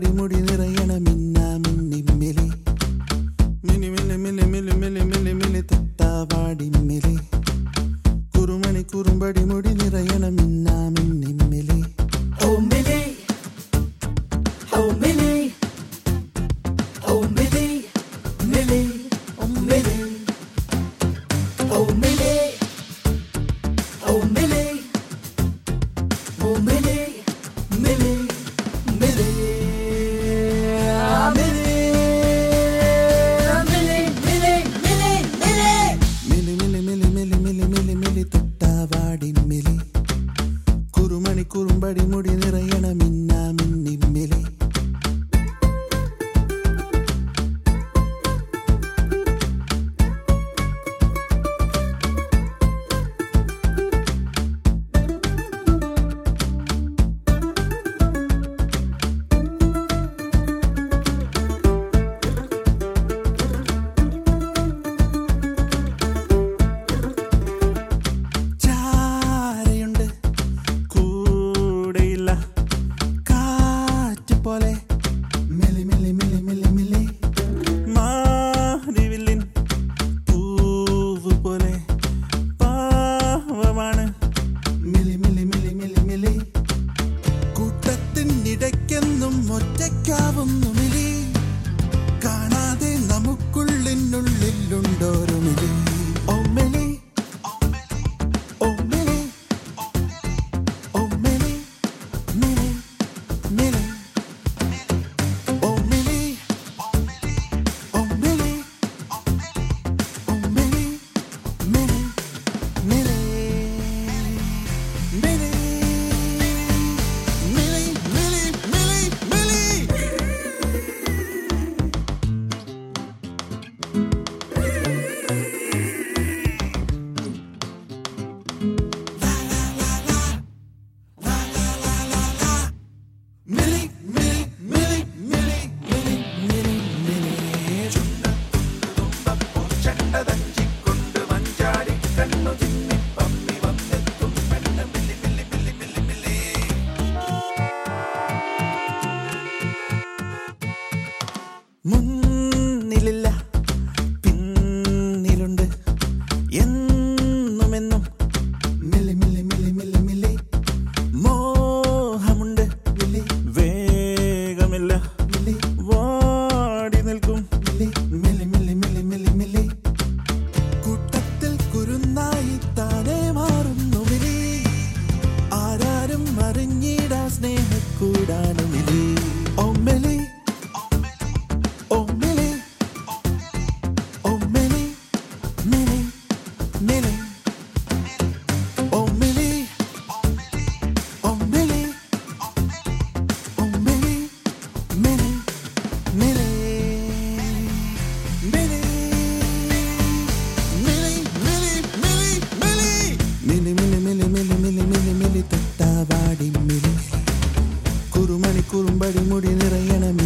அடிமுடி நிறையன மின்னா மின்னி மிலி மினி மில்லி மில்லி மில்லி மில்லி மில்லி மில்லி தத்தாவாடி மிலி குறுமணி குறும்படி முடி நிறையன மின்னா மின்னி மிலி ஓ மிலி ஓ Millie. தாடி முடி நிறையன മുന്നിലില്ല പിന്നിലുണ്ട്. എന്നുമെന്നും മില്ലി മില്ലി മില്ലി മില്ലി മില്ലി മോഹമുണ്ട്. മില്ലി. വേഗമില്ല. മില്ലി. വാടി നിൽക്കും. മില്ലി. മില്ലി മില്ലി മില്ലി മില്ലി മില്ലി. കൂട്ടത്തിൽ കുരുന്നായി താനെ മാറുന്നു ആരാരും അറിഞ്ഞിടാ സ്നേഹക്കൂടാനും Millie. Oh, Millie. Oh, Millie. Oh, Millie. Millie. Millie. Millie. Millie. Millie. Millie. Millie. Millie. Millie. Millie. Millie. Millie. Millie. Millie. തത്താവാടി മിലി കുറുമണി കുറുമ്പടി മുടി നിറയണം